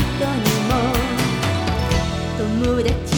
にも。友達